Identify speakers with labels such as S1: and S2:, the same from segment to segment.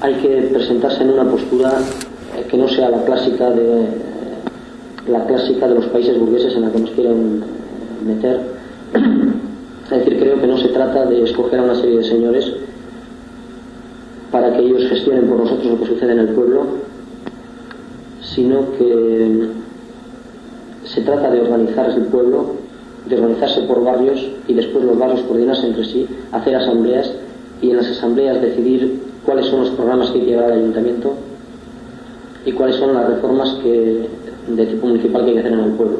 S1: hay que presentarse en una postura eh, que no sea la clásica de la clásica de los países burgueses en la que nos quieren meter. Es decir, creo que no se trata de escoger a una serie de señores para que ellos gestionen por nosotros lo que sucede en el pueblo, sino que se trata de organizar el pueblo, de organizarse por barrios y después los barrios coordinarse entre sí, hacer asambleas y en las asambleas decidir cuáles son los programas que hay que llevar ayuntamiento y cuáles son las reformas que, de tipo municipal que hay que hacer en el pueblo.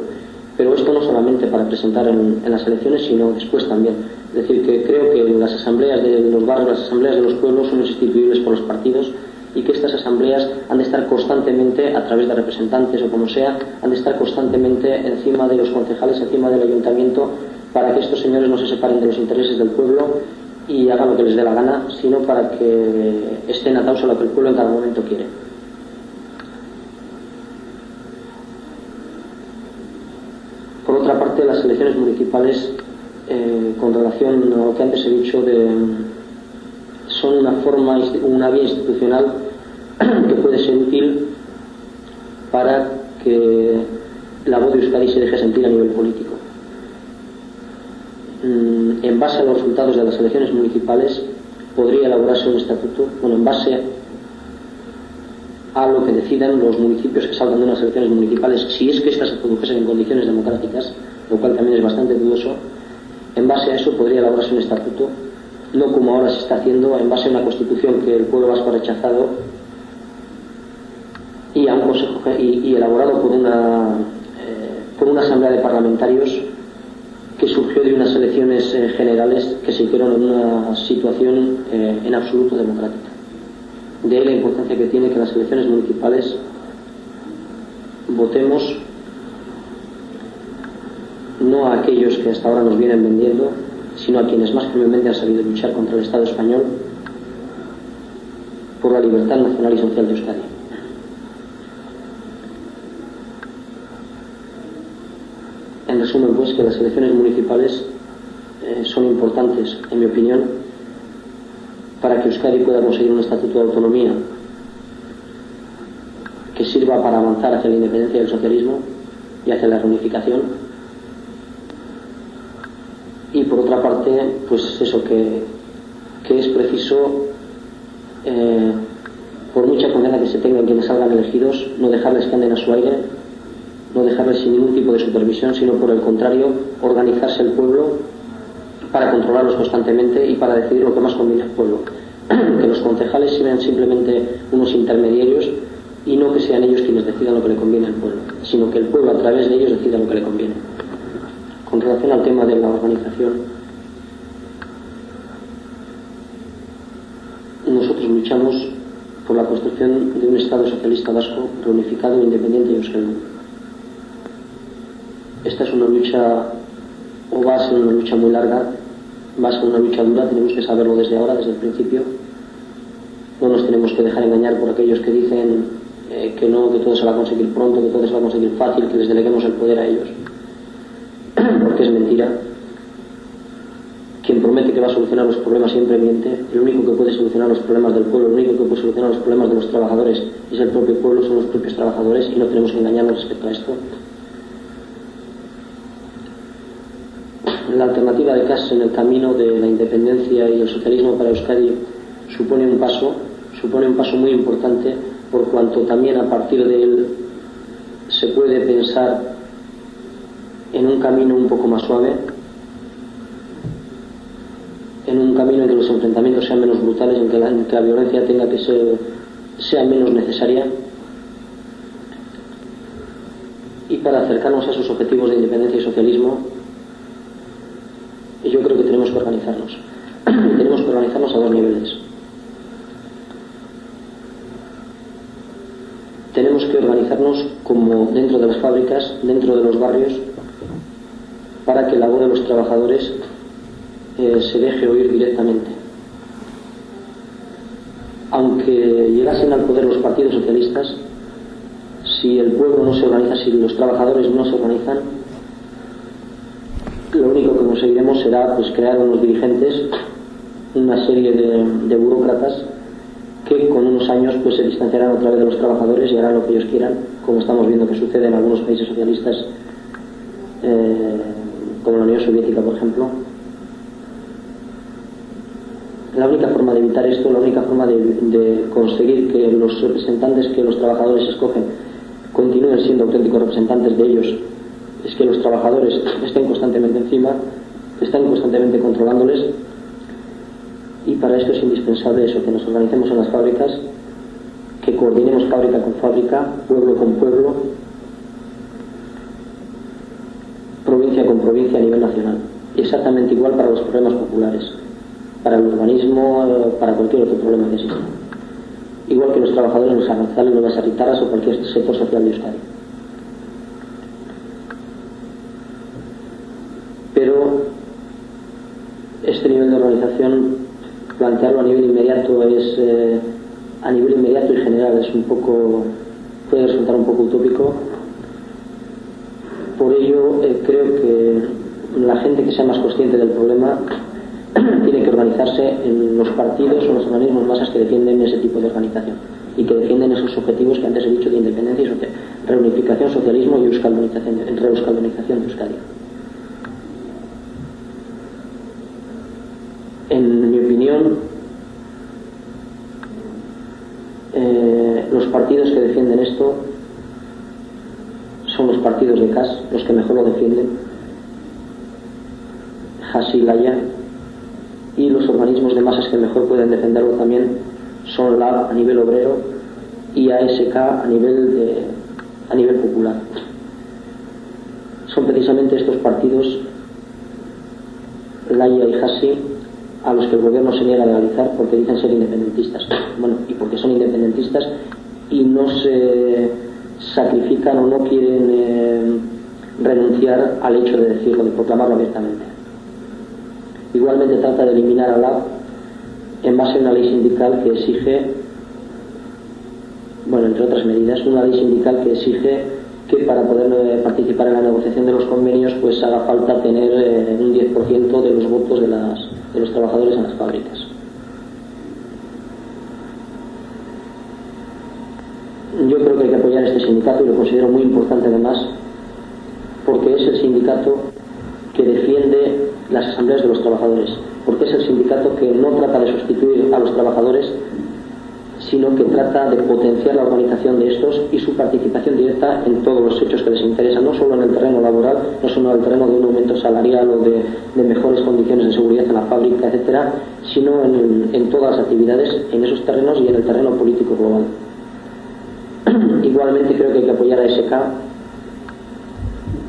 S1: Pero esto no solamente para presentar en, las elecciones, sino después también. Es decir, que creo que las asambleas de los barrios, las asambleas de los pueblos son instituibles por los partidos y que estas asambleas han de estar constantemente, a través de representantes o como sea, han de estar constantemente encima de los concejales, encima del ayuntamiento, para que estos señores no se separen de los intereses del pueblo y hagan lo que les dé la gana, sino para que estén atados a lo que el pueblo en cada momento quiere. Por otra parte, las elecciones municipales, eh, con relación a lo que antes he dicho, son una forma, una vía institucional que puede ser útil para que la voz de Euskadi se deje sentir a nivel político. Mm, en base a los resultados de las elecciones municipales podría elaborarse un estatuto, bueno, en base a lo que decidan los municipios que salgan de unas elecciones municipales, si es que estas se produjesen en condiciones democráticas, lo cual también es bastante dudoso, en base a eso podría elaborarse un estatuto, no como ahora se está haciendo, en base a una constitución que el pueblo vasco ha rechazado y, a un consejo, y, elaborado por una, eh, por una asamblea de parlamentarios que surgió de unas elecciones eh, generales que se hicieron en una situación eh, en absoluto democrática. De ahí la importancia que tiene que las elecciones municipales votemos no a aquellos que hasta ahora nos vienen vendiendo, sino a quienes más firmemente han sabido luchar contra el Estado español por la libertad nacional y social de Euskadi. Que las elecciones municipales eh, son importantes, en mi opinión, para que Euskadi pueda conseguir un estatuto de autonomía que sirva para avanzar hacia la independencia del socialismo y hacia la reunificación. Y por otra parte, pues eso, que, que es preciso, eh, por mucha confianza que se tenga en quienes salgan elegidos, no dejarles que anden a su aire no dejarles sin ningún tipo de supervisión, sino por el contrario, organizarse el pueblo para controlarlos constantemente y para decidir lo que más conviene al pueblo. que los concejales sean simplemente unos intermediarios y no que sean ellos quienes decidan lo que le conviene al pueblo, sino que el pueblo a través de ellos decida lo que le conviene. Con relación al tema de la organización, nosotros luchamos por la construcción de un Estado socialista vasco reunificado, independiente y euskaldun esta es una lucha, o va a ser una lucha muy larga, va a ser una lucha dura, tenemos que saberlo desde ahora, desde el principio. No nos tenemos que dejar engañar por aquellos que dicen eh, que no, que todo se va a conseguir pronto, que todo se va a conseguir fácil, que les deleguemos el poder a ellos. Porque es mentira. Quien promete que va a solucionar los problemas siempre miente. El único que puede solucionar los problemas del pueblo, el único que puede solucionar los problemas de los trabajadores es el propio pueblo, son los propios trabajadores y no tenemos que engañarnos respecto a esto. La alternativa de Casas en el camino de la independencia y el socialismo para Euskadi supone un paso, supone un paso muy importante por cuanto también a partir de él se puede pensar en un camino un poco más suave, en un camino en que los enfrentamientos sean menos brutales, en que la, la violencia tenga que ser sea menos necesaria. Y para acercarnos a esos objetivos de independencia y socialismo yo creo que tenemos que organizarnos. tenemos que organizarnos a dos niveles. Tenemos que organizarnos como dentro de las fábricas, dentro de los barrios, para que la voz de los trabajadores eh, se deje oír directamente. Aunque llegasen al poder los partidos socialistas, si el pueblo no se organiza, si los trabajadores no se organizan, lo único que conseguiremos será pues, crear unos dirigentes, una serie de, burócratas que con unos años pues se distanciarán otra vez de los trabajadores y harán lo que ellos quieran, como estamos viendo que sucede en algunos países socialistas, eh, como la Unión Soviética, por ejemplo. La única forma de evitar esto, la única forma de, de conseguir que los representantes que los trabajadores escogen continúen siendo auténticos representantes de ellos, es que los trabajadores estén constantemente encima, estén constantemente controlándoles y para esto es indispensable eso, que nos organicemos en las fábricas, que coordinemos fábrica con fábrica, pueblo con pueblo, provincia con provincia a nivel nacional. Exactamente igual para los problemas populares, para el urbanismo, para cualquier otro problema que exista. Igual que los trabajadores en los arranzales, nuevas aritaras o cualquier sector social de Euskadi. Pero este nivel de plantearlo a nivel inmediato es eh, a nivel inmediato y general es un poco puede resultar un poco utópico por ello eh, creo que la gente que sea más consciente del problema tiene que organizarse en los partidos o los organismos masas que defienden ese tipo de organización y que defienden esos objetivos que antes he dicho de independencia y reunificación, socialismo y euskaldunización, reeuskaldunización de Euskadi. En mi opinión, eh, los partidos que defienden esto son los partidos de CAS, los que mejor lo defienden, Hasilaya, y los organismos de masas que mejor pueden defenderlo también son la a nivel obrero y ASK a nivel, a nivel popular. Son precisamente estos partidos, Laya y Hasi, a los que el gobierno se niega a legalizar porque dicen ser independentistas. Bueno, y porque son independentistas y no se sacrifican o no quieren eh, renunciar al hecho de decirlo, de proclamarlo abiertamente. Igualmente trata de eliminar a la en base a una ley sindical que exige, bueno, entre otras medidas, una ley sindical que exige que para poder eh, participar en la negociación de los convenios pues haga falta tener eh, un 10% de los votos de las de los trabajadores en las fábricas. Yo creo que hay que apoyar este sindicato y lo considero muy importante además porque es el sindicato que defiende las asambleas de los trabajadores, porque es el sindicato que no trata de sustituir a los trabajadores sino que trata de potenciar la organización de estos y su participación directa en todos los hechos que les interesan, no solo en el terreno laboral, no solo en el terreno de un aumento salarial o de, mejores condiciones de seguridad en la fábrica, etcétera, sino en, en todas las actividades, en esos terrenos y en el terreno político global. Igualmente creo que hay que apoyar a SK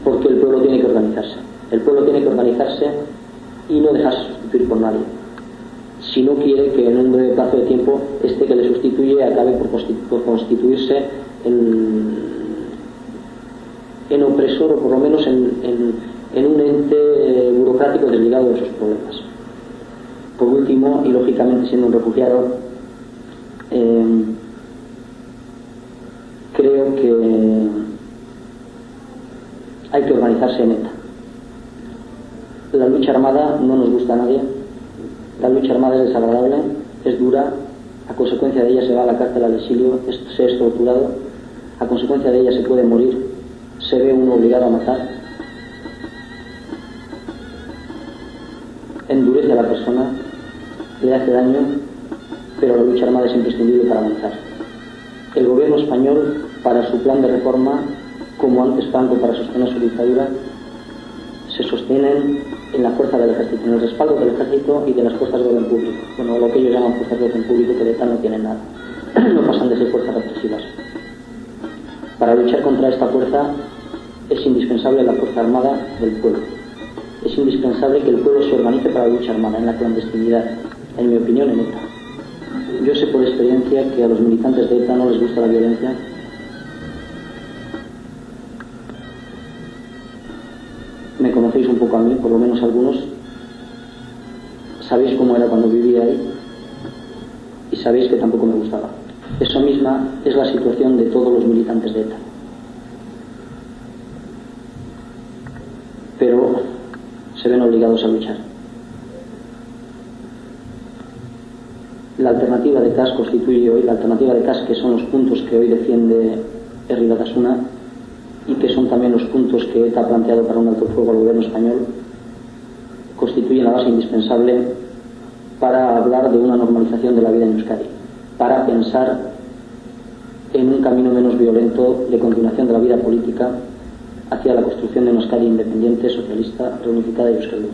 S1: porque el pueblo tiene que organizarse. El pueblo tiene que organizarse y no dejarse sustituir por nadie si no quiere que en un breve plazo de tiempo este que le sustituye acabe por, constituirse en, en, opresor o por lo menos en, en, un ente burocrático desligado de sus problemas. Por último, y lógicamente siendo un refugiado, em, creo que hay que organizarse en ETA. La lucha armada no nos gusta a nadie, la lucha armada es desagradable, es dura, a consecuencia de ella se va a la cárcel al exilio, se es torturado, a consecuencia de ella se puede morir, se ve uno obligado a matar. Endurece a la persona, le hace daño, pero la lucha armada es imprescindible para avanzar. El gobierno español, para su plan de reforma, como antes Franco para sostener su dictadura, se sostienen en la fuerza del ejército, en el respaldo del ejército y de las fuerzas de orden público. Bueno, lo que ellos llaman fuerzas de orden público, que de tal no tienen nada. no pasan de ser fuerzas represivas. Para luchar contra esta fuerza es indispensable la fuerza armada del pueblo. Es indispensable que el pueblo se organice para la lucha armada, en la clandestinidad, en mi opinión, en ETA. Yo sé por experiencia que a los militantes de ETA no les gusta la violencia me conocéis un poco a mí, por lo menos algunos, sabéis cómo era cuando vivía ahí y sabéis que tampoco me gustaba. Eso misma es la situación de todos los militantes de ETA. Pero se ven obligados a luchar. la alternativa de CAS constituye hoy, la alternativa de CAS que son los puntos que hoy defiende Herri Batasuna los puntos que ETA ha planteado para un alto fuego al gobierno español, constituyen la base indispensable para hablar de una normalización de la vida en Euskadi, para pensar en un camino menos violento de continuación de la vida política hacia la construcción de una Euskadi independiente, socialista, reunificada y euskadi.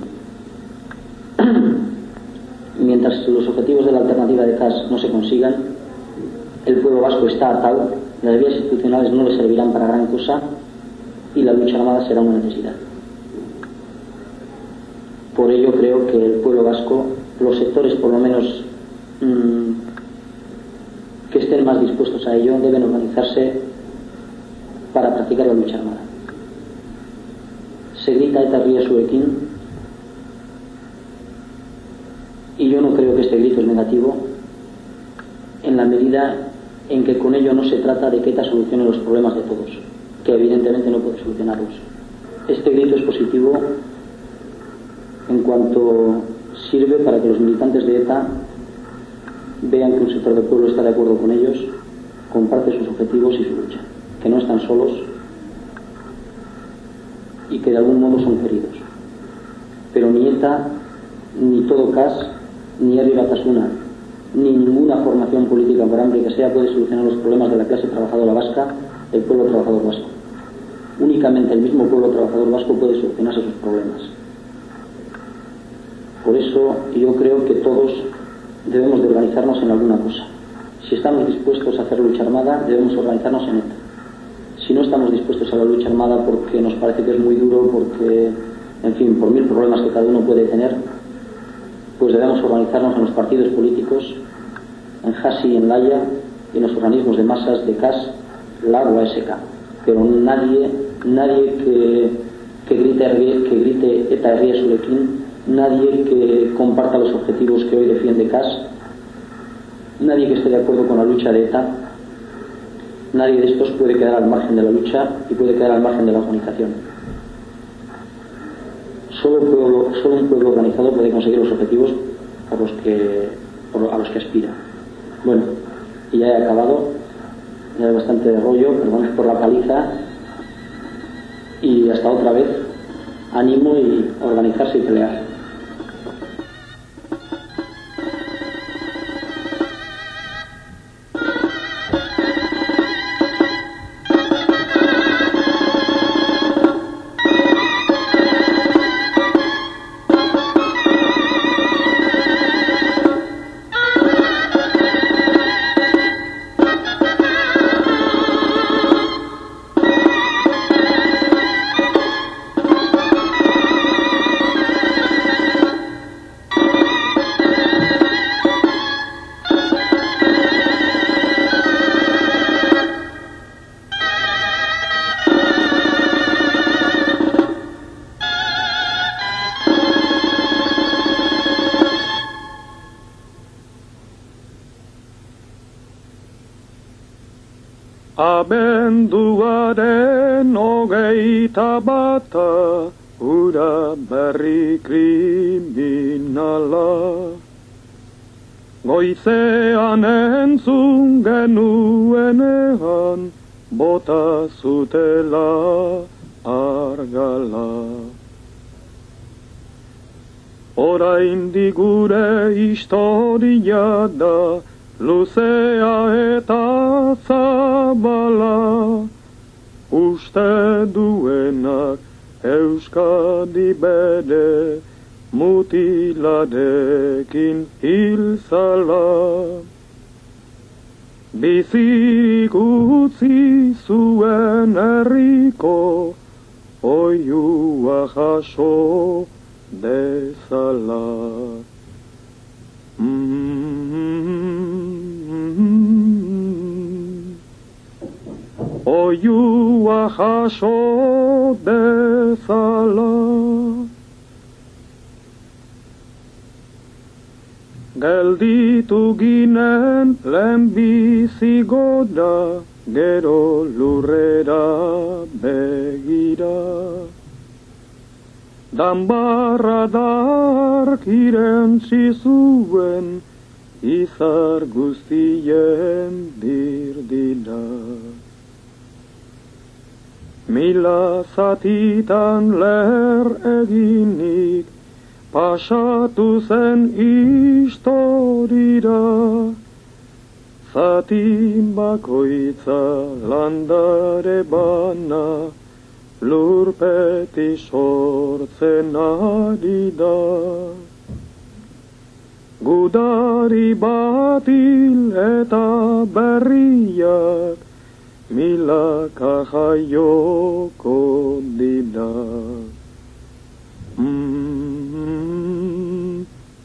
S1: Mientras los objetivos de la alternativa de CAS no se consigan, el pueblo vasco está atado, las vías institucionales no le servirán para gran cosa y la lucha armada será una necesidad. Por ello creo que el pueblo vasco, los sectores por lo menos mmm, que estén más dispuestos a ello, deben organizarse para practicar la lucha armada. Se grita eta suequín y yo no creo que este grito es negativo en la medida en que con ello no se trata de que ETA solucione los problemas de todos, que evidentemente no puede solucionarlos. Este grito es positivo en cuanto sirve para que los militantes de ETA vean que un sector del pueblo está de acuerdo con ellos, comparte sus objetivos y su lucha, que no están solos y que de algún modo son queridos. Pero ni ETA, ni todo CAS, ni Ari Batasuna, ni ninguna formación política, por hambre que sea, puede solucionar los problemas de la clase trabajadora vasca, el pueblo trabajador vasco. Únicamente el mismo pueblo trabajador vasco puede solucionarse sus problemas. Por eso yo creo que todos debemos de organizarnos en alguna cosa. Si estamos dispuestos a hacer lucha armada, debemos organizarnos en ETA. Si no estamos dispuestos a la lucha armada porque nos parece que es muy duro, porque, en fin, por mil problemas que cada uno puede tener, pues debemos organizarnos en los partidos políticos, en JASI en LAIA, y en los organismos de masas de CAS, LAG o ASK. Pero nadie, nadie que, que grite, que grite ETA Ría Sulequín nadie que comparta los objetivos que hoy defiende CAS, nadie que esté de acuerdo con la lucha de ETA, nadie de estos puede quedar al margen de la lucha y puede quedar al margen de la organización. Solo un pueblo, organizado puede conseguir los objetivos a los que aspira. Bueno, y ya he acabado, ya hay bastante de rollo, perdón por la paliza, y hasta otra vez, ánimo y organizarse y pelear.
S2: Bata ura berri kriminala. Goizean entzun genuenean bota zutela argala. Orain digure historia da luzea eta zabala, uste duenak Euskadi bere mutiladekin hilzala. Bizirik utzi zuen erriko, oiua jaso dezala. Oiua jaso dezala Gelditu ginen lehen bizigoda Gero lurrera begira Danbarra dark irentzi zuen izar guztien dirdina. Mila zatitan ler eginik, pasatu zen historira. Zatin bakoitza landare bana, lurpeti sortzen ari da. Gudari batil eta berriak, milaka jaioko dira. Mm,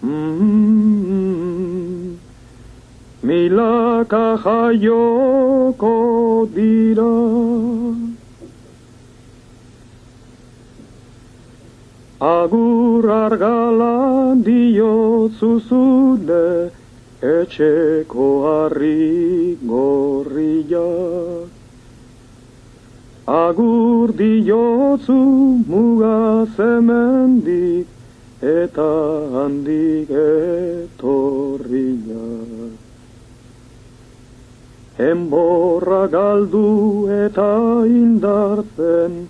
S2: mm, milaka jaioko dira. Agur argala dio zuzune, etxeko harri gorria. Agur diotzu muga zemendik, eta handik etorria. Enborra galdu eta indartzen,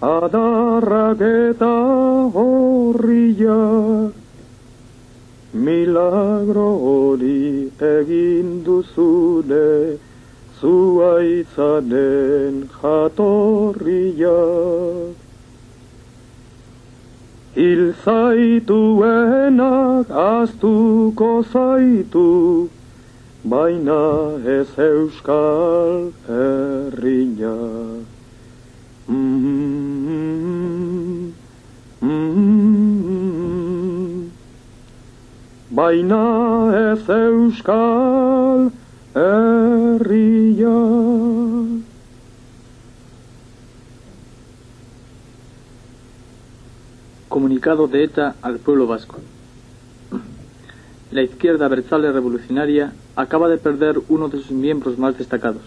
S2: adarrak eta horriak. Milagro hori egin duzune, zuaitzanen jatorriak. Hil zaituenak aztuko zaitu, baina ez euskal herriak. Mm, mm, baina ez euskal
S3: Comunicado de ETA al pueblo vasco. La izquierda versale revolucionaria acaba de perder uno de sus miembros más destacados.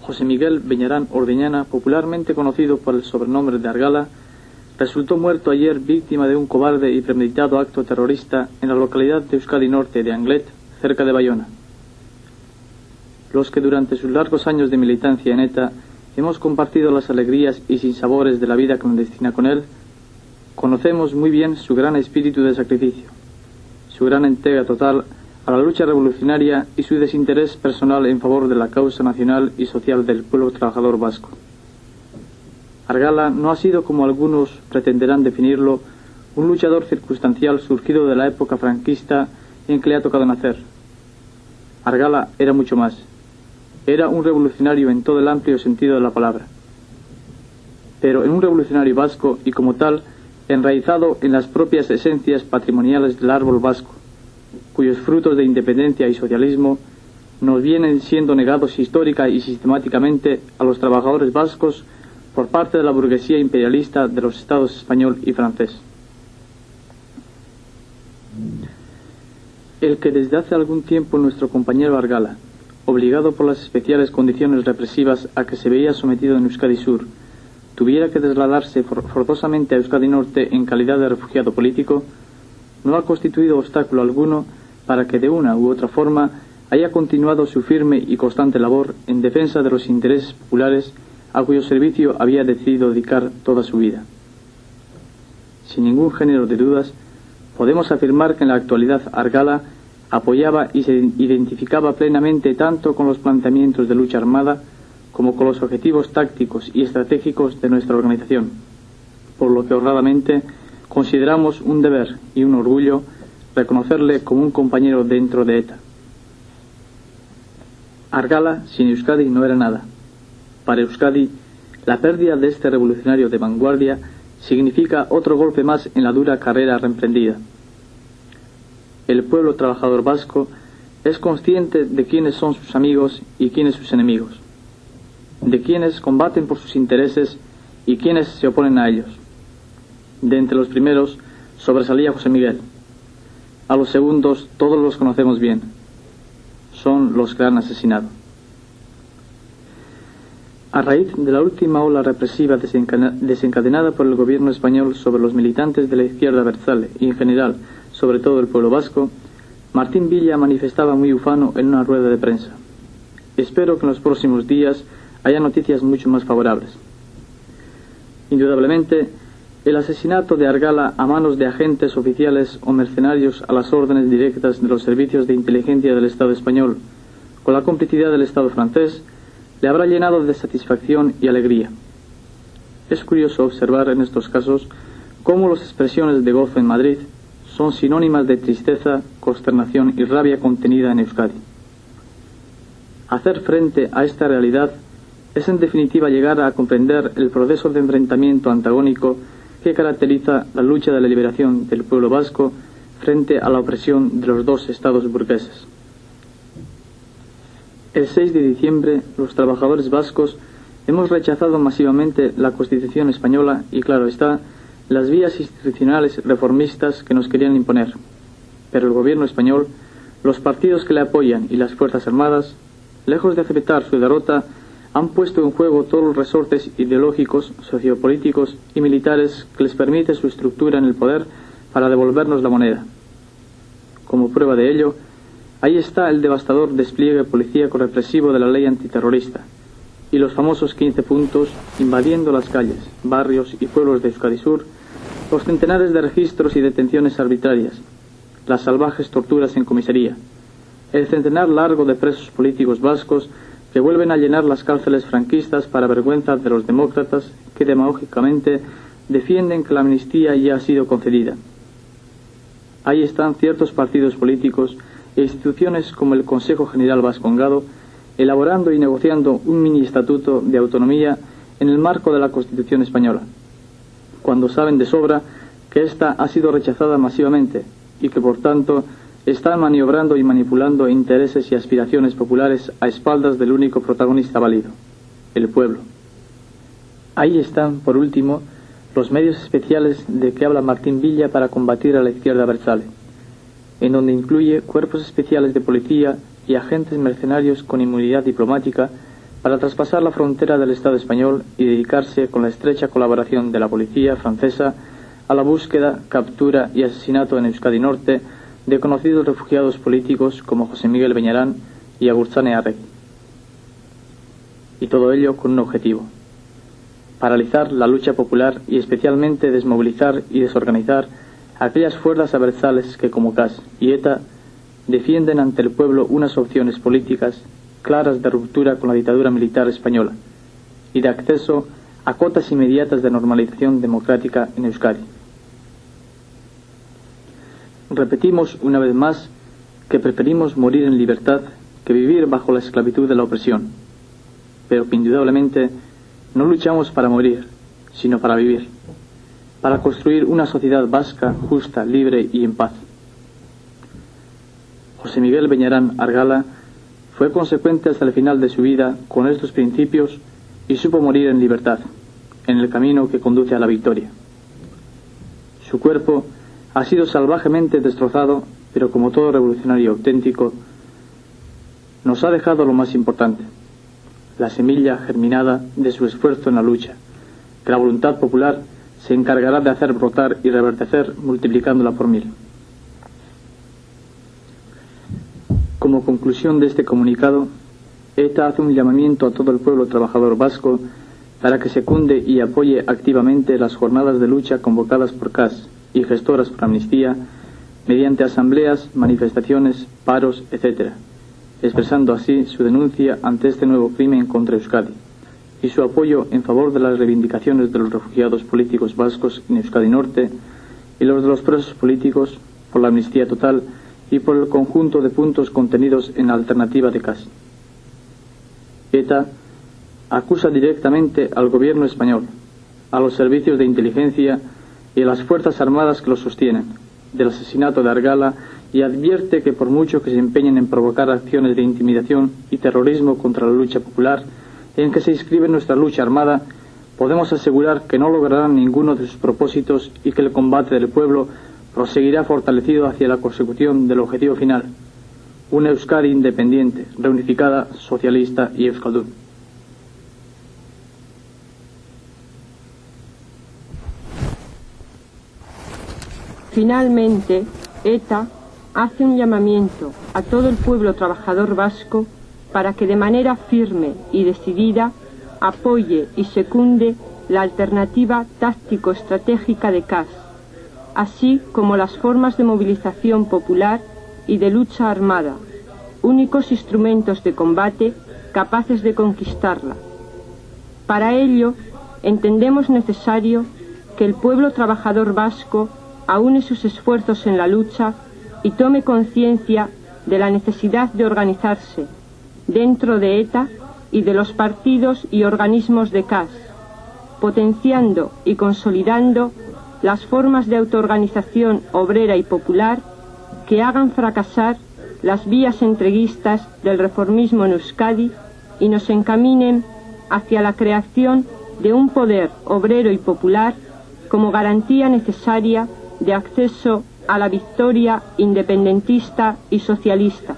S3: José Miguel Beñarán Ordeñana, popularmente conocido por el sobrenombre de Argala, resultó muerto ayer víctima de un cobarde y premeditado acto terrorista en la localidad de Euskadi Norte de Anglet, cerca de Bayona. Los que durante sus largos años de militancia en ETA hemos compartido las alegrías y sinsabores de la vida clandestina con él, conocemos muy bien su gran espíritu de sacrificio, su gran entrega total a la lucha revolucionaria y su desinterés personal en favor de la causa nacional y social del pueblo trabajador vasco. Argala no ha sido, como algunos pretenderán definirlo, un luchador circunstancial surgido de la época franquista en que le ha tocado nacer. Argala era mucho más. Era un revolucionario en todo el amplio sentido de la palabra. Pero en un revolucionario vasco y como tal, enraizado en las propias esencias patrimoniales del árbol vasco, cuyos frutos de independencia y socialismo nos vienen siendo negados histórica y sistemáticamente a los trabajadores vascos por parte de la burguesía imperialista de los estados español y francés. El que desde hace algún tiempo nuestro compañero Argala, obligado por las especiales condiciones represivas a que se veía sometido en Euskadi Sur, tuviera que trasladarse forzosamente a Euskadi Norte en calidad de refugiado político, no ha constituido obstáculo alguno para que de una u otra forma haya continuado su firme y constante labor en defensa de los intereses populares a cuyo servicio había decidido dedicar toda su vida. Sin ningún género de dudas, podemos afirmar que en la actualidad Argala apoyaba y se identificaba plenamente tanto con los planteamientos de lucha armada como con los objetivos tácticos y estratégicos de nuestra organización, por lo que honradamente consideramos un deber y un orgullo reconocerle como un compañero dentro de ETA. Argala sin Euskadi no era nada. Para Euskadi, la pérdida de este revolucionario de vanguardia significa otro golpe más en la dura carrera reemprendida. El pueblo trabajador vasco es consciente de quiénes son sus amigos y quiénes sus enemigos, de quienes combaten por sus intereses y quienes se oponen a ellos. De entre los primeros sobresalía José Miguel. A los segundos todos los conocemos bien. Son los que han asesinado. A raíz de la última ola represiva desencadenada por el gobierno español sobre los militantes de la izquierda versale y en general sobre todo el pueblo vasco, Martín Villa manifestaba muy ufano en una rueda de prensa. Espero que en los próximos días haya noticias mucho más favorables. Indudablemente, el asesinato de Argala a manos de agentes oficiales o mercenarios a las órdenes directas de los servicios de inteligencia del Estado español, con la complicidad del Estado francés, le habrá llenado de satisfacción y alegría. Es curioso observar en estos casos cómo las expresiones de gozo en Madrid son sinónimas de tristeza, consternación y rabia contenida en Euskadi. Hacer frente a esta realidad es en definitiva llegar a comprender el proceso de enfrentamiento antagónico que caracteriza la lucha de la liberación del pueblo vasco frente a la opresión de los dos estados burgueses. El 6 de diciembre, los trabajadores vascos hemos rechazado masivamente la Constitución española y, claro está, las vías institucionales reformistas que nos querían imponer. Pero el gobierno español, los partidos que le apoyan y las Fuerzas Armadas, lejos de aceptar su derrota, han puesto en juego todos los resortes ideológicos, sociopolíticos y militares que les permite su estructura en el poder para devolvernos la moneda. Como prueba de ello, ahí está el devastador despliegue policíaco represivo de la ley antiterrorista y los famosos 15 puntos invadiendo las calles, barrios y pueblos de Euskadi Sur, los centenares de registros y detenciones arbitrarias, las salvajes torturas en comisaría, el centenar largo de presos políticos vascos que vuelven a llenar las cárceles franquistas para vergüenza de los demócratas que demagógicamente defienden que la amnistía ya ha sido concedida. Ahí están ciertos partidos políticos e instituciones como el Consejo General Vascongado elaborando y negociando un mini estatuto de autonomía en el marco de la Constitución española, cuando saben de sobra que ésta ha sido rechazada masivamente y que por tanto están maniobrando y manipulando intereses y aspiraciones populares a espaldas del único protagonista válido, el pueblo. Ahí están, por último, los medios especiales de que habla Martín Villa para combatir a la izquierda Bersale, en donde incluye cuerpos especiales de policía y agentes mercenarios con inmunidad diplomática para traspasar la frontera del Estado español y dedicarse con la estrecha colaboración de la policía francesa a la búsqueda, captura y asesinato en Euskadi Norte de conocidos refugiados políticos como José Miguel Beñarán y Agurtzane Arregui. Y todo ello con un objetivo, paralizar la lucha popular y especialmente desmovilizar y desorganizar aquellas fuerzas aversales que como CAS y ETA defienden ante el pueblo unas opciones políticas claras de ruptura con la dictadura militar española y de acceso a cotas inmediatas de normalización democrática en Euskadi. Repetimos una vez más que preferimos morir en libertad que vivir bajo la esclavitud de la opresión, pero indudablemente no luchamos para morir, sino para vivir, para construir una sociedad vasca, justa, libre y en paz. José Miguel Beñarán Argala fue consecuente hasta el final de su vida con estos principios y supo morir en libertad, en el camino que conduce a la victoria. Su cuerpo ha sido salvajemente destrozado, pero como todo revolucionario auténtico, nos ha dejado lo más importante, la semilla germinada de su esfuerzo en la lucha, que la voluntad popular se encargará de hacer brotar y reverdecer multiplicándola por mil. Como conclusión de este comunicado, ETA hace un llamamiento a todo el pueblo trabajador vasco para que secunde y apoye activamente las jornadas de lucha convocadas por CAS y gestoras por amnistía mediante asambleas, manifestaciones, paros, etc., expresando así su denuncia ante este nuevo crimen contra Euskadi y su apoyo en favor de las reivindicaciones de los refugiados políticos vascos en Euskadi Norte y los de los presos políticos por la amnistía total y por el conjunto de puntos contenidos en la alternativa de CAS. ETA acusa directamente al gobierno español, a los servicios de inteligencia y a las Fuerzas Armadas que lo sostienen, del asesinato de Argala y advierte que por mucho que se empeñen en provocar acciones de intimidación y terrorismo contra la lucha popular en que se inscribe nuestra lucha armada, podemos asegurar que no lograrán ninguno de sus propósitos y que el combate del pueblo proseguirá fortalecido hacia la consecución del objetivo final, una Euskadi independiente, reunificada, socialista y euskaldun.
S4: Finalmente, ETA hace un llamamiento a todo el pueblo trabajador vasco para que de manera firme y decidida apoye y secunde la alternativa táctico-estratégica de CAS, así como las formas de movilización popular y de lucha armada, únicos instrumentos de combate capaces de conquistarla. Para ello, entendemos necesario que el pueblo trabajador vasco aúne sus esfuerzos en la lucha y tome conciencia de la necesidad de organizarse dentro de ETA y de los partidos y organismos de CAS, potenciando y consolidando las formas de autoorganización obrera y popular que hagan fracasar las vías entreguistas del reformismo en Euskadi y nos encaminen hacia la creación de un poder obrero y popular como garantía necesaria de acceso a la victoria independentista y socialista.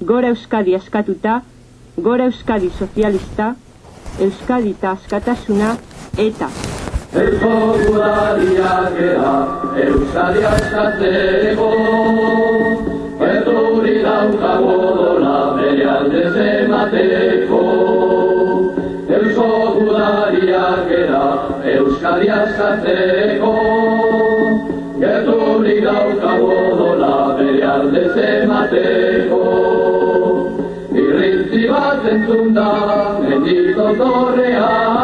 S4: Gora Euskadi askatuta, Gora Euskadi sozialista, Euskadi ta askatasuna, eta.
S3: Eko udariak eda, Euskadia estatzeko, Eto uri dauka godola, Bele aldez emateko. Eko udariak eda, Euskadia estatzeko, Eto uri dauka godola, aldez emateko. Irritzi bat entzunda, Mendizo torrean,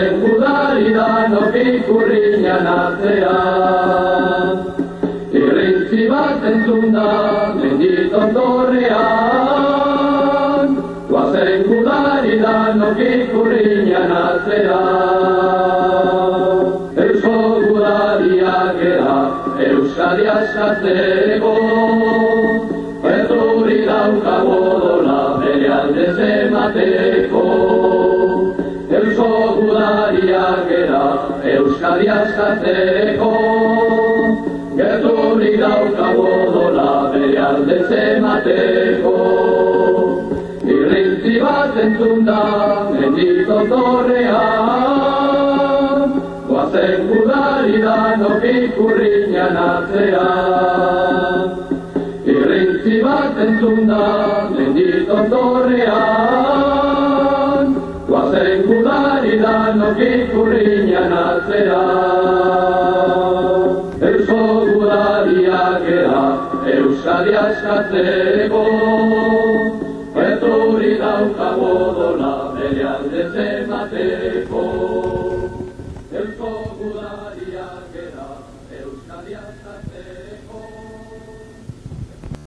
S3: Lekulari dano pikurriña natzea Irritzi bat entzun da menditon torrean Guazen gulari dano pikurriña natzea Eusko gulariak eda Euskadi askatzeko Erturi dauka bodola bere aldez emateko Gudariak era Euskadi askatzeko. Gerturi daukago dola bere alde zemateko. Irrintzi bat entzun da mendito torrean. Guazen gudari da noki kurriñan atzean. Irrintzi bat entzun da mendito torrean, gudari da noki kurriñan atzean. Eusko gudariak era Euskadi askatzeko, Erturi daukago dola bere alde zemateko. Eusko gudariak era Euskadi askatzeko,